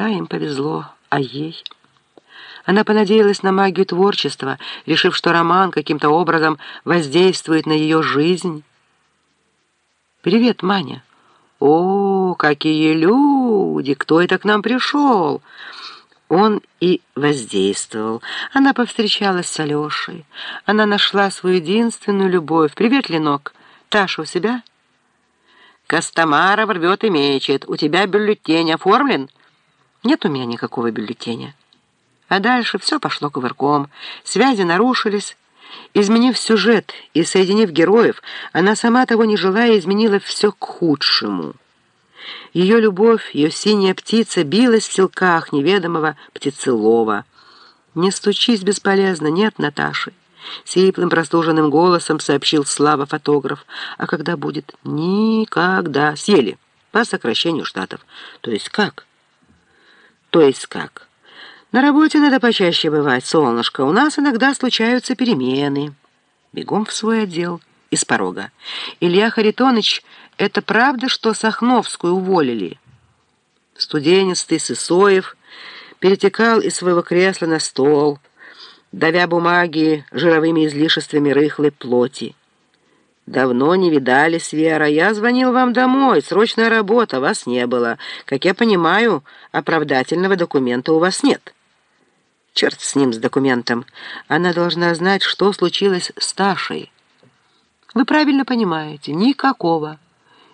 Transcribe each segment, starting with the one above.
Да, им повезло, а ей... Она понадеялась на магию творчества, решив, что роман каким-то образом воздействует на ее жизнь. «Привет, Маня!» «О, какие люди! Кто это к нам пришел?» Он и воздействовал. Она повстречалась с Алешей. Она нашла свою единственную любовь. «Привет, Ленок! Таша у себя?» «Костомаров рвет и мечет. У тебя бюллетень оформлен?» «Нет у меня никакого бюллетеня». А дальше все пошло кувырком. Связи нарушились. Изменив сюжет и соединив героев, она сама того не желая изменила все к худшему. Ее любовь, ее синяя птица билась в селках неведомого птицелова. «Не стучись бесполезно, нет Наташи». Сиплым простуженным голосом сообщил Слава фотограф. «А когда будет?» «Никогда. Съели. По сокращению штатов». «То есть как?» «То есть как?» На работе надо почаще бывать, солнышко. У нас иногда случаются перемены. Бегом в свой отдел. Из порога. Илья Харитонович, это правда, что Сахновскую уволили? Студенистый Сысоев перетекал из своего кресла на стол, давя бумаги жировыми излишествами рыхлой плоти. «Давно не видались, Вера. Я звонил вам домой. Срочная работа. Вас не было. Как я понимаю, оправдательного документа у вас нет». Черт с ним, с документом. Она должна знать, что случилось с Ташей. Вы правильно понимаете, никакого.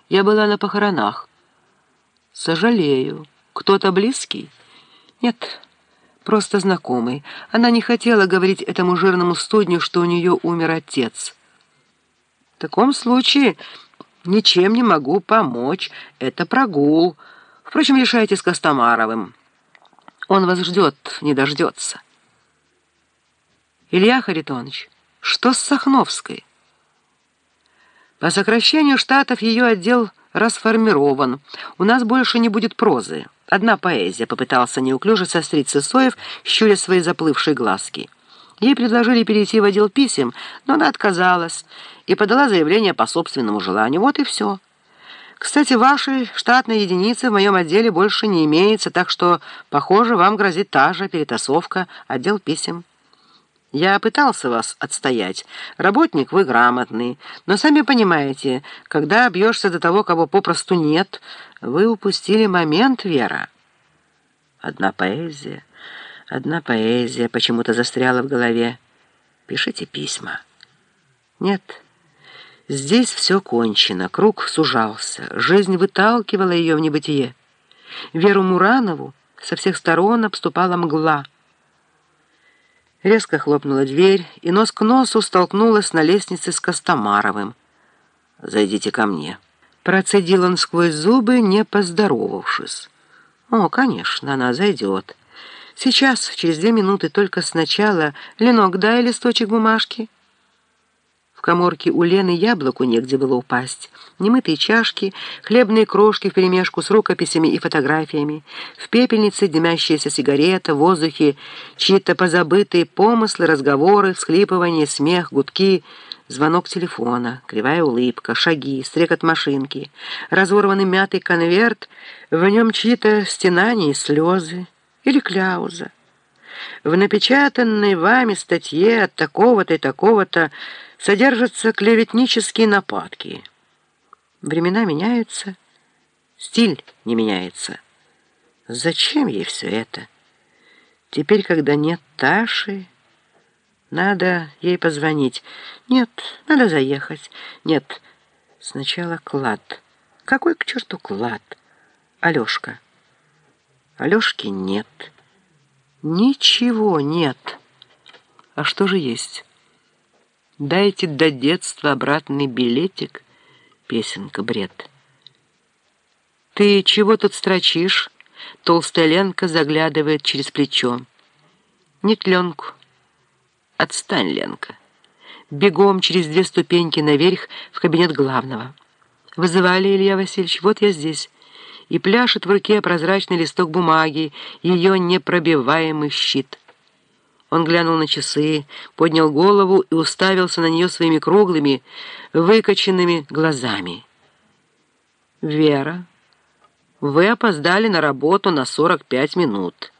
Я была на похоронах. Сожалею. Кто-то близкий? Нет, просто знакомый. Она не хотела говорить этому жирному студню, что у нее умер отец. В таком случае ничем не могу помочь. Это прогул. Впрочем, решайте с Костомаровым. Он вас ждет, не дождется. Илья Харитонович, что с Сахновской? По сокращению штатов ее отдел расформирован. У нас больше не будет прозы. Одна поэзия, попытался неуклюже сострить Сысоев, щуря свои заплывшие глазки. Ей предложили перейти в отдел писем, но она отказалась и подала заявление по собственному желанию. Вот и все. Кстати, вашей штатной единицы в моем отделе больше не имеется, так что, похоже, вам грозит та же перетасовка, отдел писем. Я пытался вас отстоять. Работник вы грамотный, но сами понимаете, когда бьешься до того, кого попросту нет, вы упустили момент, Вера. Одна поэзия, одна поэзия почему-то застряла в голове. Пишите письма. Нет, Здесь все кончено, круг сужался, жизнь выталкивала ее в небытие. Веру Муранову со всех сторон обступала мгла. Резко хлопнула дверь, и нос к носу столкнулась на лестнице с Костомаровым. «Зайдите ко мне». Процедил он сквозь зубы, не поздоровавшись. «О, конечно, она зайдет. Сейчас, через две минуты, только сначала. Ленок, дай листочек бумажки». В коморке у Лены яблоку негде было упасть. Немытые чашки, хлебные крошки вперемешку с рукописями и фотографиями. В пепельнице дымящаяся сигарета, в воздухе чьи-то позабытые помыслы, разговоры, всхлипывания, смех, гудки, звонок телефона, кривая улыбка, шаги, стрекот машинки, разорванный мятый конверт, в нем чьи-то стенания и слезы или кляуза. В напечатанной вами статье от такого-то и такого-то содержатся клеветнические нападки. Времена меняются, стиль не меняется. Зачем ей все это? Теперь, когда нет Таши, надо ей позвонить. Нет, надо заехать. Нет, сначала клад. Какой к черту клад? Алешка. Алешки нет. Ничего нет. А что же есть? Дайте до детства обратный билетик. Песенка бред. Ты чего тут строчишь? Толстая Ленка заглядывает через плечо. Нет, Ленку. Отстань, Ленка. Бегом через две ступеньки наверх в кабинет главного. Вызывали, Илья Васильевич, вот я здесь. И пляшет в руке прозрачный листок бумаги, ее непробиваемый щит. Он глянул на часы, поднял голову и уставился на нее своими круглыми, выкоченными глазами. «Вера, Вы опоздали на работу на 45 минут.